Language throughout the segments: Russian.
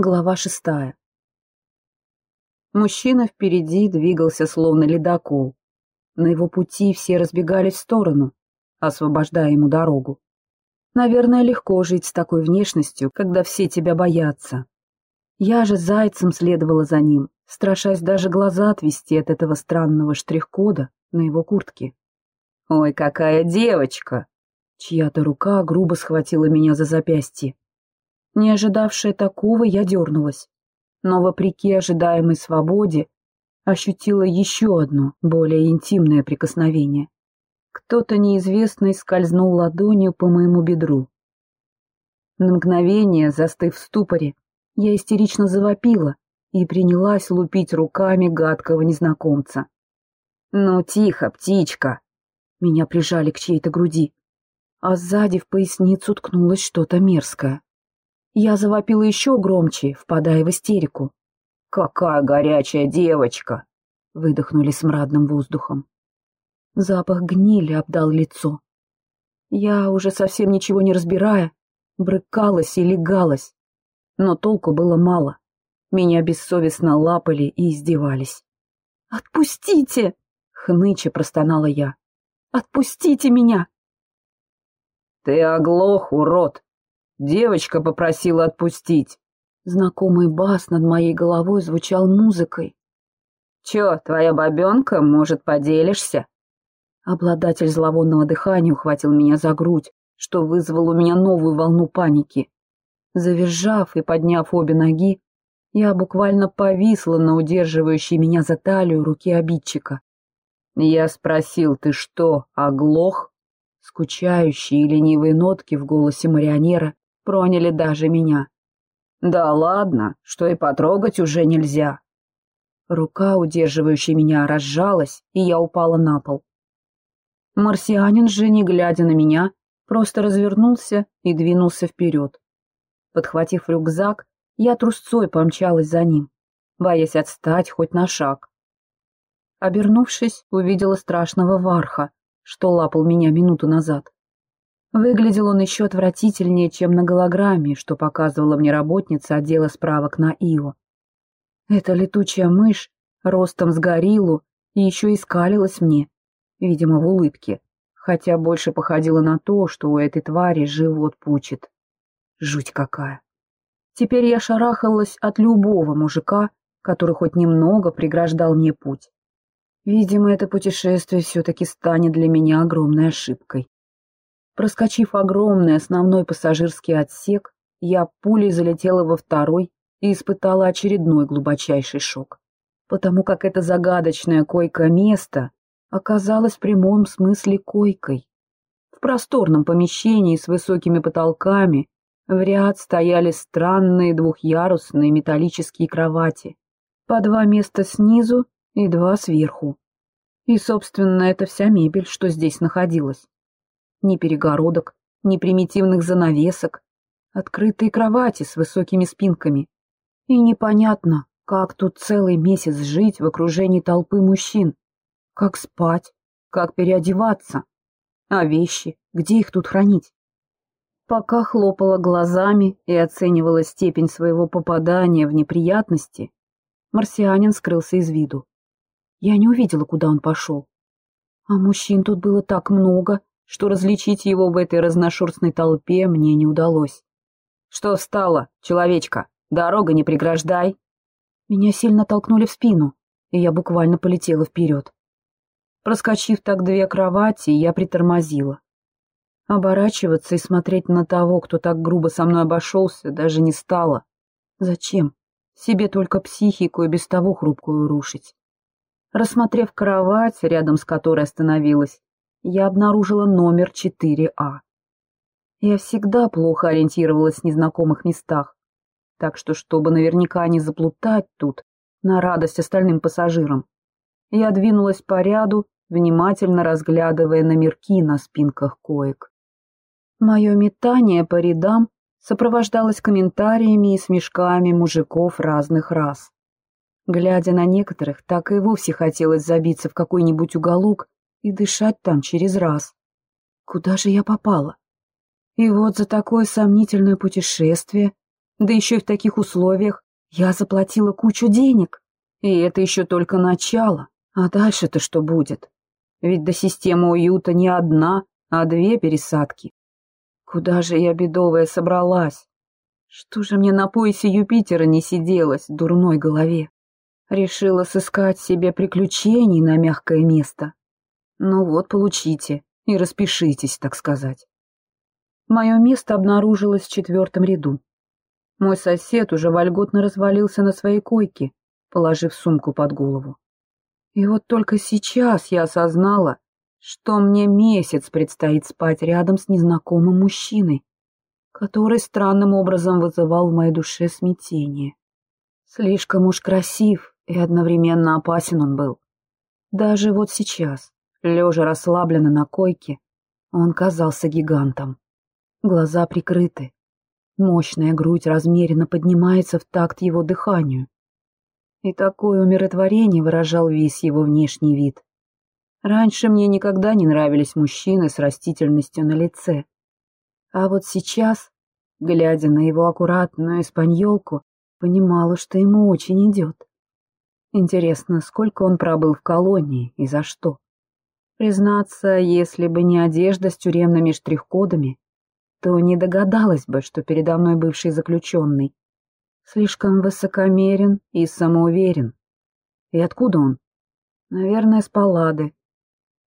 Глава шестая. Мужчина впереди двигался словно ледокол. На его пути все разбегались в сторону, освобождая ему дорогу. Наверное, легко жить с такой внешностью, когда все тебя боятся. Я же зайцем следовала за ним, страшась даже глаза отвести от этого странного штрих-кода на его куртке. «Ой, какая девочка!» Чья-то рука грубо схватила меня за запястье. Не ожидавшая такого, я дернулась. Но, вопреки ожидаемой свободе, ощутила еще одно, более интимное прикосновение. Кто-то неизвестный скользнул ладонью по моему бедру. На мгновение, застыв в ступоре, я истерично завопила и принялась лупить руками гадкого незнакомца. «Ну, тихо, птичка!» Меня прижали к чьей-то груди, а сзади в поясницу ткнулось что-то мерзкое. Я завопила еще громче, впадая в истерику. «Какая горячая девочка!» — выдохнули смрадным воздухом. Запах гнили обдал лицо. Я, уже совсем ничего не разбирая, брыкалась и легалась. Но толку было мало. Меня бессовестно лапали и издевались. «Отпустите!» — хныча простонала я. «Отпустите меня!» «Ты оглох, урод!» Девочка попросила отпустить. Знакомый бас над моей головой звучал музыкой. «Чё, твоя бабёнка, может, поделишься?» Обладатель зловонного дыхания ухватил меня за грудь, что вызвало у меня новую волну паники. Завизжав и подняв обе ноги, я буквально повисла на удерживающей меня за талию руки обидчика. Я спросил, ты что, оглох? Скучающие и ленивые нотки в голосе марионера проняли даже меня. «Да ладно, что и потрогать уже нельзя». Рука, удерживающая меня, разжалась, и я упала на пол. Марсианин же, не глядя на меня, просто развернулся и двинулся вперед. Подхватив рюкзак, я трусцой помчалась за ним, боясь отстать хоть на шаг. Обернувшись, увидела страшного варха, что лапал меня минуту назад. Выглядел он еще отвратительнее, чем на голограмме, что показывала мне работница отдела справок на ИО. Эта летучая мышь ростом с гориллу и еще и скалилась мне, видимо, в улыбке, хотя больше походила на то, что у этой твари живот пучит. Жуть какая. Теперь я шарахалась от любого мужика, который хоть немного преграждал мне путь. Видимо, это путешествие все-таки станет для меня огромной ошибкой. Проскочив огромный основной пассажирский отсек, я пулей залетела во второй и испытала очередной глубочайший шок, потому как это загадочное койко-место оказалось в прямом смысле койкой. В просторном помещении с высокими потолками в ряд стояли странные двухъярусные металлические кровати, по два места снизу и два сверху. И, собственно, это вся мебель, что здесь находилась ни перегородок, ни примитивных занавесок, открытые кровати с высокими спинками. И непонятно, как тут целый месяц жить в окружении толпы мужчин, как спать, как переодеваться, а вещи, где их тут хранить? Пока хлопала глазами и оценивала степень своего попадания в неприятности, марсианин скрылся из виду. Я не увидела, куда он пошел. А мужчин тут было так много, что различить его в этой разношерстной толпе мне не удалось. «Что встала, человечка? Дорога не преграждай!» Меня сильно толкнули в спину, и я буквально полетела вперед. Проскочив так две кровати, я притормозила. Оборачиваться и смотреть на того, кто так грубо со мной обошелся, даже не стало. Зачем? Себе только психику и без того хрупкую рушить. Рассмотрев кровать, рядом с которой остановилась, я обнаружила номер 4А. Я всегда плохо ориентировалась в незнакомых местах, так что, чтобы наверняка не заплутать тут, на радость остальным пассажирам, я двинулась по ряду, внимательно разглядывая номерки на спинках коек. Мое метание по рядам сопровождалось комментариями и смешками мужиков разных рас. Глядя на некоторых, так и вовсе хотелось забиться в какой-нибудь уголок и дышать там через раз. Куда же я попала? И вот за такое сомнительное путешествие Да еще и в таких условиях я заплатила кучу денег. И это еще только начало. А дальше-то что будет? Ведь до системы уюта не одна, а две пересадки. Куда же я, бедовая, собралась? Что же мне на поясе Юпитера не сиделось в дурной голове? Решила сыскать себе приключений на мягкое место. Ну вот, получите и распишитесь, так сказать. Мое место обнаружилось в четвертом ряду. Мой сосед уже вольготно развалился на своей койке, положив сумку под голову. И вот только сейчас я осознала, что мне месяц предстоит спать рядом с незнакомым мужчиной, который странным образом вызывал в моей душе смятение. Слишком уж красив и одновременно опасен он был. Даже вот сейчас, лежа расслабленно на койке, он казался гигантом. Глаза прикрыты, мощная грудь размеренно поднимается в такт его дыханию. И такое умиротворение выражал весь его внешний вид. Раньше мне никогда не нравились мужчины с растительностью на лице. А вот сейчас, глядя на его аккуратную испаньолку, понимала, что ему очень идет. Интересно, сколько он пробыл в колонии и за что? Признаться, если бы не одежда с тюремными штрих-кодами, то не догадалась бы, что передо мной бывший заключенный. Слишком высокомерен и самоуверен. И откуда он? Наверное, с Паллады.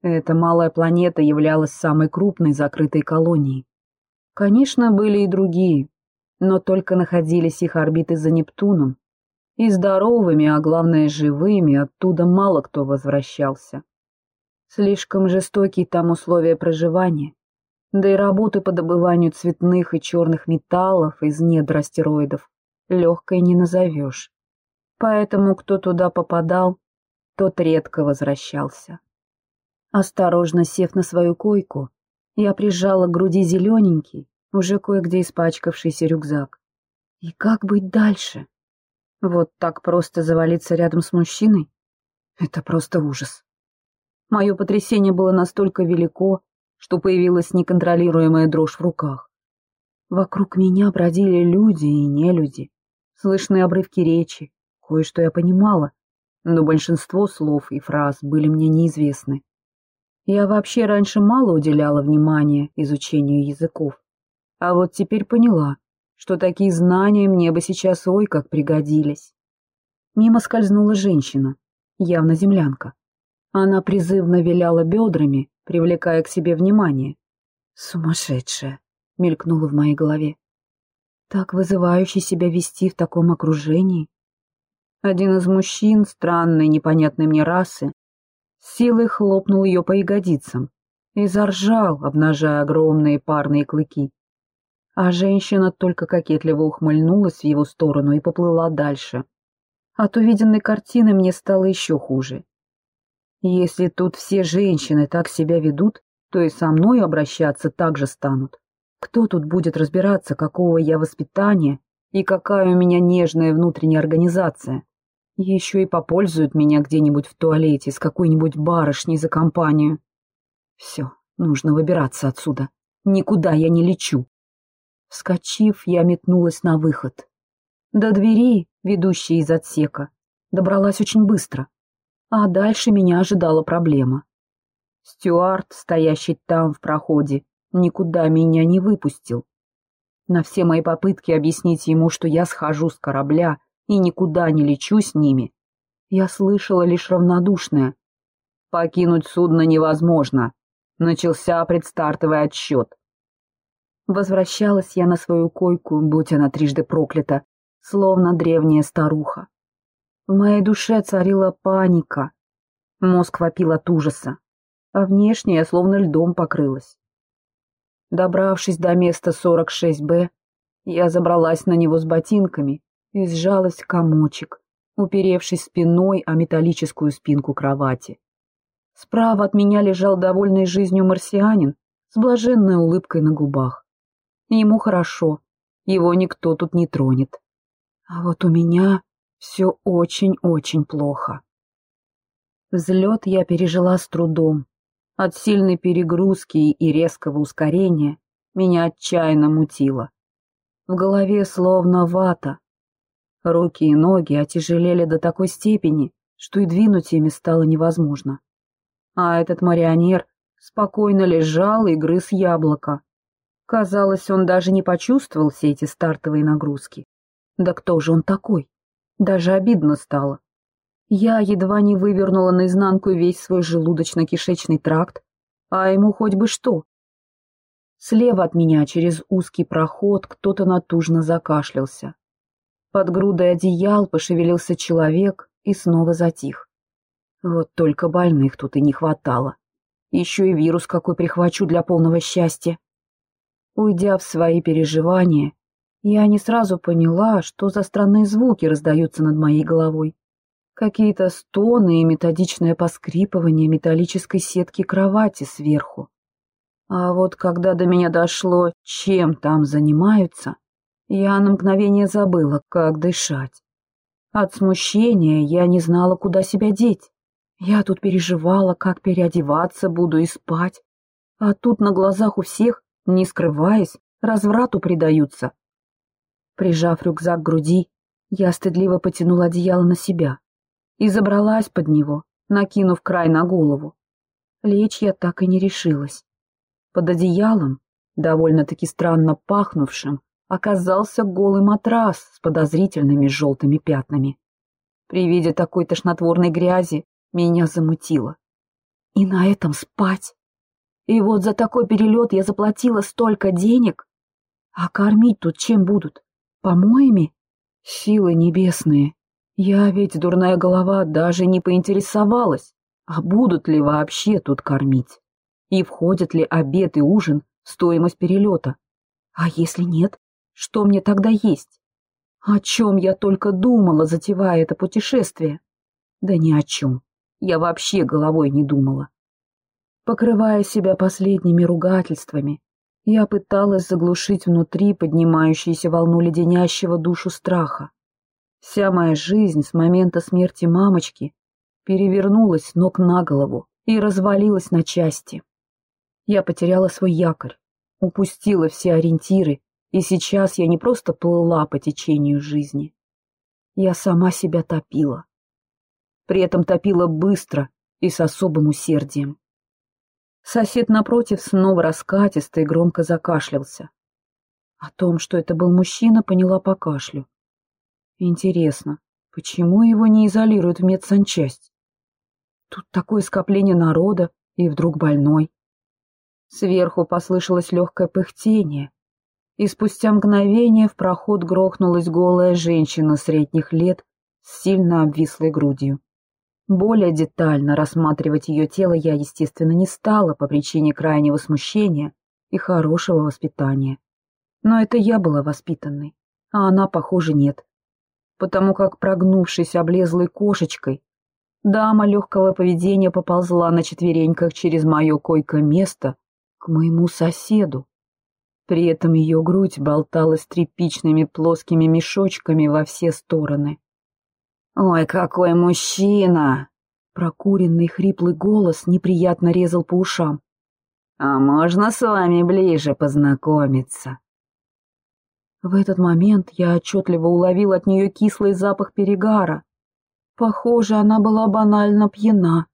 Эта малая планета являлась самой крупной закрытой колонией. Конечно, были и другие, но только находились их орбиты за Нептуном. И здоровыми, а главное живыми, оттуда мало кто возвращался. Слишком жестокие там условия проживания, да и работы по добыванию цветных и черных металлов из недр астероидов легкой не назовешь. Поэтому кто туда попадал, тот редко возвращался. Осторожно сев на свою койку, я прижала к груди зелененький, уже кое-где испачкавшийся рюкзак. И как быть дальше? Вот так просто завалиться рядом с мужчиной? Это просто ужас. Мое потрясение было настолько велико, что появилась неконтролируемая дрожь в руках. Вокруг меня бродили люди и нелюди слышны обрывки речи, кое-что я понимала, но большинство слов и фраз были мне неизвестны. Я вообще раньше мало уделяла внимания изучению языков, а вот теперь поняла, что такие знания мне бы сейчас ой как пригодились. Мимо скользнула женщина, явно землянка. Она призывно виляла бедрами, привлекая к себе внимание. «Сумасшедшая!» — мелькнула в моей голове. Так вызывающе себя вести в таком окружении. Один из мужчин странной, непонятной мне расы силой хлопнул ее по ягодицам и заржал, обнажая огромные парные клыки. А женщина только кокетливо ухмыльнулась в его сторону и поплыла дальше. От увиденной картины мне стало еще хуже. Если тут все женщины так себя ведут, то и со мной обращаться так же станут. Кто тут будет разбираться, какого я воспитания и какая у меня нежная внутренняя организация? Еще и попользуют меня где-нибудь в туалете с какой-нибудь барышней за компанию. Все, нужно выбираться отсюда. Никуда я не лечу. Вскочив, я метнулась на выход. До двери, ведущей из отсека, добралась очень быстро. А дальше меня ожидала проблема. Стюарт, стоящий там в проходе, никуда меня не выпустил. На все мои попытки объяснить ему, что я схожу с корабля и никуда не лечу с ними, я слышала лишь равнодушное. «Покинуть судно невозможно. Начался предстартовый отсчет». Возвращалась я на свою койку, будь она трижды проклята, словно древняя старуха. В моей душе царила паника. Мозг вопил от ужаса, а внешне я словно льдом покрылась. Добравшись до места 46Б, я забралась на него с ботинками и сжалась в комочек, уперевшись спиной о металлическую спинку кровати. Справа от меня лежал довольный жизнью марсианин с блаженной улыбкой на губах. Ему хорошо, его никто тут не тронет. А вот у меня все очень-очень плохо. Взлет я пережила с трудом, от сильной перегрузки и резкого ускорения меня отчаянно мутило. В голове словно вата. Руки и ноги отяжелели до такой степени, что и двинуть ими стало невозможно. А этот марионер спокойно лежал и грыз яблоко. Казалось, он даже не почувствовал все эти стартовые нагрузки. Да кто же он такой? Даже обидно стало. Я едва не вывернула наизнанку весь свой желудочно-кишечный тракт, а ему хоть бы что. Слева от меня через узкий проход кто-то натужно закашлялся. Под грудой одеял пошевелился человек и снова затих. Вот только больных тут и не хватало. Еще и вирус какой прихвачу для полного счастья. Уйдя в свои переживания, я не сразу поняла, что за странные звуки раздаются над моей головой. Какие-то стоны и методичное поскрипывание металлической сетки кровати сверху. А вот когда до меня дошло, чем там занимаются, я на мгновение забыла, как дышать. От смущения я не знала, куда себя деть. Я тут переживала, как переодеваться буду и спать. А тут на глазах у всех, не скрываясь, разврату предаются. Прижав рюкзак к груди, я стыдливо потянула одеяло на себя и забралась под него, накинув край на голову. Лечь я так и не решилась. Под одеялом, довольно-таки странно пахнувшим, оказался голый матрас с подозрительными желтыми пятнами. При виде такой тошнотворной грязи меня замутило. И на этом спать. И вот за такой перелет я заплатила столько денег. А кормить тут чем будут? Помоями? Силы небесные. Я ведь, дурная голова, даже не поинтересовалась, а будут ли вообще тут кормить? И входят ли обед и ужин в стоимость перелета? А если нет, что мне тогда есть? О чем я только думала, затевая это путешествие? Да ни о чем. Я вообще головой не думала. Покрывая себя последними ругательствами, я пыталась заглушить внутри поднимающуюся волну леденящего душу страха. Вся моя жизнь с момента смерти мамочки перевернулась ног на голову и развалилась на части. Я потеряла свой якорь, упустила все ориентиры, и сейчас я не просто плыла по течению жизни. Я сама себя топила. При этом топила быстро и с особым усердием. Сосед напротив снова раскатисто и громко закашлялся. О том, что это был мужчина, поняла по кашлю. Интересно, почему его не изолируют в медсанчасть? Тут такое скопление народа, и вдруг больной. Сверху послышалось легкое пыхтение, и спустя мгновение в проход грохнулась голая женщина средних лет с сильно обвислой грудью. Более детально рассматривать ее тело я, естественно, не стала по причине крайнего смущения и хорошего воспитания. Но это я была воспитанной, а она, похоже, нет. Потому как, прогнувшись облезлой кошечкой, дама легкого поведения поползла на четвереньках через мое койко-место к моему соседу. При этом ее грудь болталась тряпичными плоскими мешочками во все стороны. «Ой, какой мужчина!» Прокуренный хриплый голос неприятно резал по ушам. «А можно с вами ближе познакомиться?» В этот момент я отчетливо уловил от нее кислый запах перегара. Похоже, она была банально пьяна.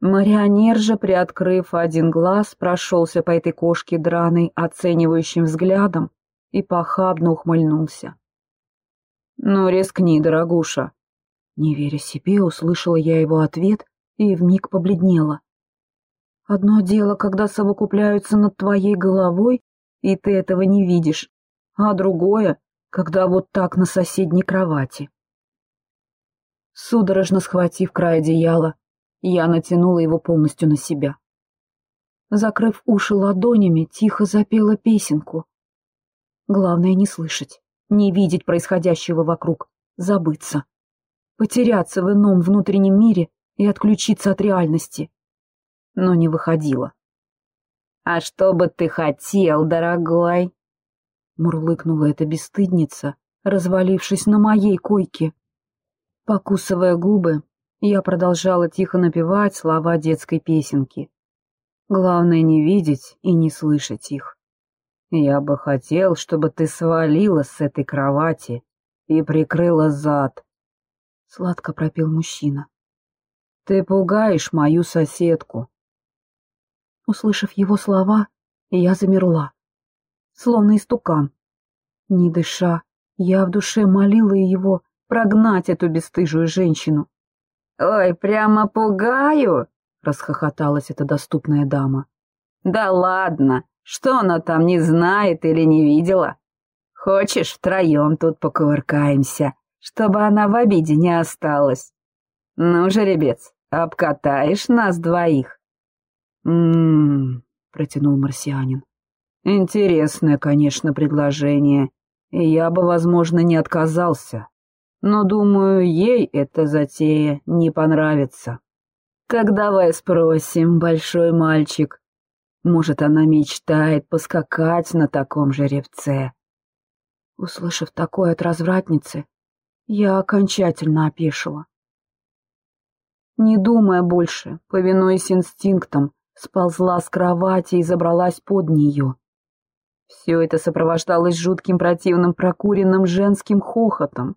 Марионер же, приоткрыв один глаз, прошелся по этой кошке драной оценивающим взглядом и похабно ухмыльнулся. «Ну, рискни, дорогуша, не веря себе, услышала я его ответ и вмиг побледнела. Одно дело, когда совокупляются над твоей головой, и ты этого не видишь, а другое, когда вот так на соседней кровати. Судорожно схватив край одеяла, я натянула его полностью на себя. Закрыв уши ладонями, тихо запела песенку. Главное не слышать, не видеть происходящего вокруг, забыться потеряться в ином внутреннем мире и отключиться от реальности. Но не выходило. «А что бы ты хотел, дорогой?» Мурлыкнула эта бесстыдница, развалившись на моей койке. Покусывая губы, я продолжала тихо напевать слова детской песенки. Главное не видеть и не слышать их. Я бы хотел, чтобы ты свалила с этой кровати и прикрыла зад. Сладко пропел мужчина. Ты пугаешь мою соседку. Услышав его слова, я замерла, словно истукан. Не дыша, я в душе молила его прогнать эту бесстыжую женщину. «Ой, прямо пугаю!» — расхохоталась эта доступная дама. «Да ладно, что она там не знает или не видела? Хочешь, втроем тут покувыркаемся, чтобы она в обиде не осталась? Ну, жеребец, обкатаешь нас двоих?» «М-м-м», протянул марсианин. «Интересное, конечно, предложение, и я бы, возможно, не отказался. Но, думаю, ей эта затея не понравится. Так давай спросим, большой мальчик, может, она мечтает поскакать на таком жеребце. Услышав такое от развратницы, я окончательно опешила. Не думая больше, повинуясь инстинктам, сползла с кровати и забралась под нее. Все это сопровождалось жутким противным прокуренным женским хохотом.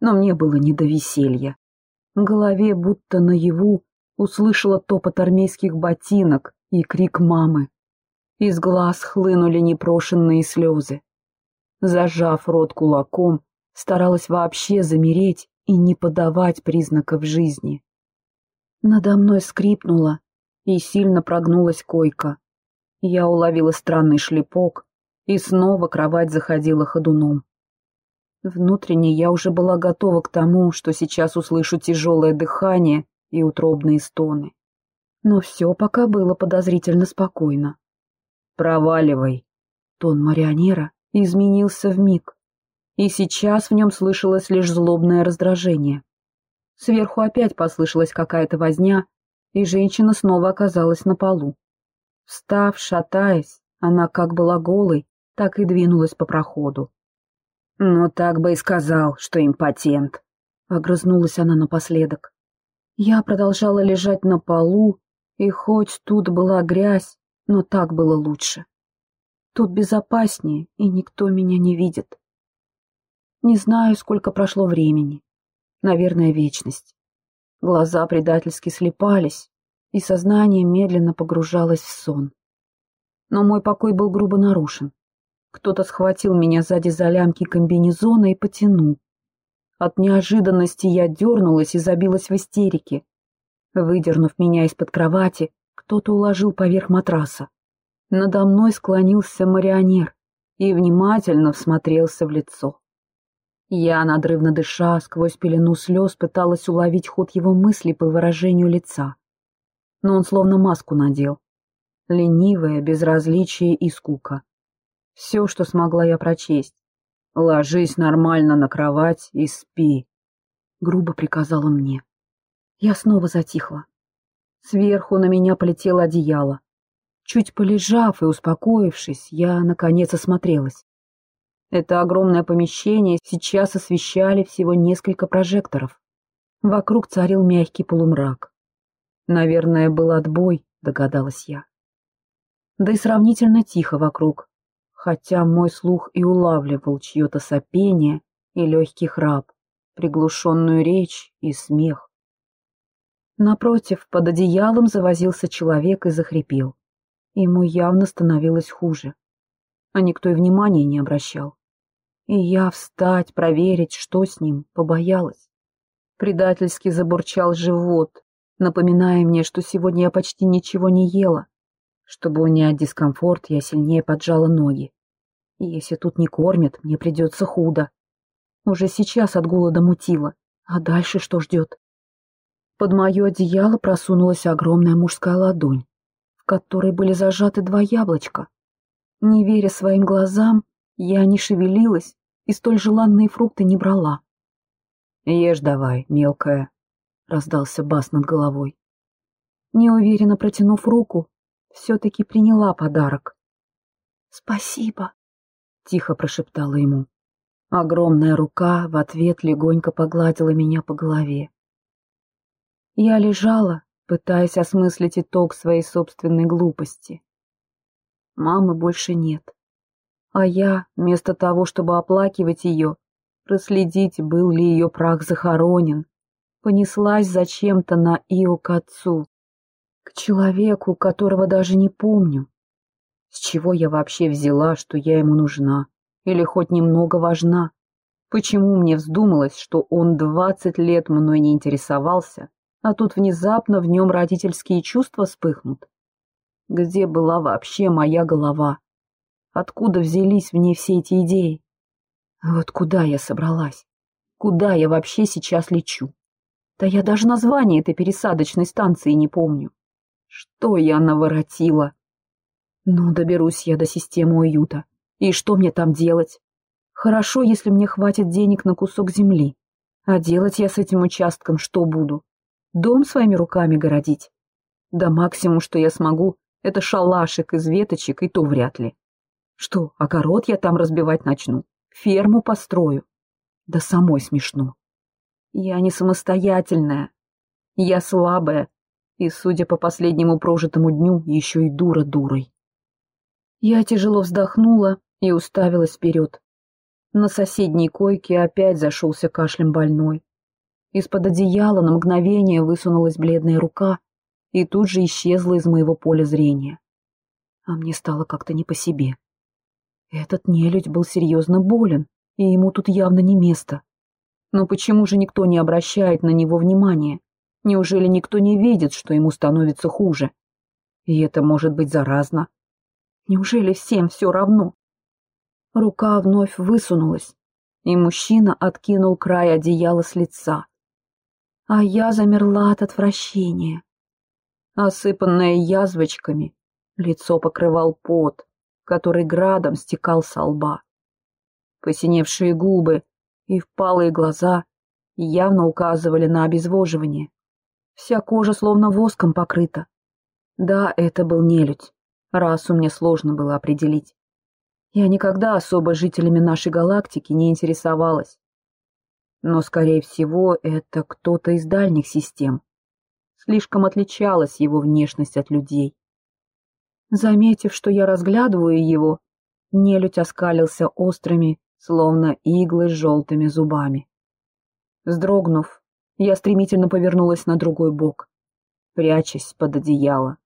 Но мне было не до веселья. В голове, будто наяву, услышала топот армейских ботинок, и крик мамы. Из глаз хлынули непрошенные слезы. Зажав рот кулаком, старалась вообще замереть и не подавать признаков жизни. Надо мной скрипнула и сильно прогнулась койка. Я уловила странный шлепок, и снова кровать заходила ходуном. Внутренне я уже была готова к тому, что сейчас услышу тяжелое дыхание и утробные стоны. Но все пока было подозрительно спокойно. «Проваливай!» Тон марионера изменился в миг, и сейчас в нем слышалось лишь злобное раздражение. Сверху опять послышалась какая-то возня, и женщина снова оказалась на полу. Встав, шатаясь, она как была голой, так и двинулась по проходу. «Ну, так бы и сказал, что импотент», — огрызнулась она напоследок. Я продолжала лежать на полу, и хоть тут была грязь, но так было лучше. Тут безопаснее, и никто меня не видит. Не знаю, сколько прошло времени. Наверное, вечность. Глаза предательски слепались, и сознание медленно погружалось в сон. Но мой покой был грубо нарушен. Кто-то схватил меня сзади за лямки комбинезона и потянул. От неожиданности я дернулась и забилась в истерике. Выдернув меня из-под кровати, кто-то уложил поверх матраса. Надо мной склонился марионер и внимательно всмотрелся в лицо. Я, надрывно дыша, сквозь пелену слез пыталась уловить ход его мыслей по выражению лица. Но он словно маску надел. Ленивое, безразличие и скука. Все, что смогла я прочесть. «Ложись нормально на кровать и спи», — грубо приказал он мне. Я снова затихла. Сверху на меня полетело одеяло. Чуть полежав и успокоившись, я, наконец, осмотрелась. Это огромное помещение сейчас освещали всего несколько прожекторов. Вокруг царил мягкий полумрак. Наверное, был отбой, догадалась я. Да и сравнительно тихо вокруг, хотя мой слух и улавливал чье-то сопение и легкий храп, приглушенную речь и смех. Напротив, под одеялом завозился человек и захрипел. Ему явно становилось хуже. А никто и внимания не обращал. И я встать, проверить, что с ним, побоялась. Предательски забурчал живот, напоминая мне, что сегодня я почти ничего не ела. Чтобы унять дискомфорт, я сильнее поджала ноги. И если тут не кормят, мне придется худо. Уже сейчас от голода мутило. А дальше что ждет? Под мое одеяло просунулась огромная мужская ладонь, в которой были зажаты два яблочка. Не веря своим глазам, я не шевелилась и столь желанные фрукты не брала. «Ешь давай, мелкая», — раздался бас над головой. Неуверенно протянув руку, все-таки приняла подарок. «Спасибо», — тихо прошептала ему. Огромная рука в ответ легонько погладила меня по голове. Я лежала, пытаясь осмыслить итог своей собственной глупости. Мамы больше нет. А я, вместо того, чтобы оплакивать ее, проследить, был ли ее прах захоронен, понеслась зачем-то на Ио к отцу, к человеку, которого даже не помню. С чего я вообще взяла, что я ему нужна или хоть немного важна? Почему мне вздумалось, что он двадцать лет мной не интересовался, а тут внезапно в нем родительские чувства вспыхнут? Где была вообще моя голова? Откуда взялись в ней все эти идеи? Вот куда я собралась? Куда я вообще сейчас лечу? Да я даже название этой пересадочной станции не помню. Что я наворотила? Ну, доберусь я до системы уюта. И что мне там делать? Хорошо, если мне хватит денег на кусок земли. А делать я с этим участком что буду? Дом своими руками городить? Да максимум, что я смогу, это шалашик из веточек, и то вряд ли. Что, огород я там разбивать начну? Ферму построю? Да самой смешно. Я не самостоятельная. Я слабая, и, судя по последнему прожитому дню, еще и дура дурой. Я тяжело вздохнула и уставилась вперед. На соседней койке опять зашелся кашлем больной. Из-под одеяла на мгновение высунулась бледная рука и тут же исчезла из моего поля зрения. А мне стало как-то не по себе. Этот нелюдь был серьезно болен, и ему тут явно не место. Но почему же никто не обращает на него внимания? Неужели никто не видит, что ему становится хуже? И это может быть заразно. Неужели всем все равно? Рука вновь высунулась, и мужчина откинул край одеяла с лица. А я замерла от отвращения. Осыпанное язвочками, лицо покрывал пот, который градом стекал со лба. Посиневшие губы и впалые глаза явно указывали на обезвоживание. Вся кожа словно воском покрыта. Да, это был нелюдь, расу мне сложно было определить. Я никогда особо жителями нашей галактики не интересовалась. Но, скорее всего, это кто-то из дальних систем. Слишком отличалась его внешность от людей. Заметив, что я разглядываю его, нелюдь оскалился острыми, словно иглы с желтыми зубами. Вздрогнув, я стремительно повернулась на другой бок, прячась под одеяло.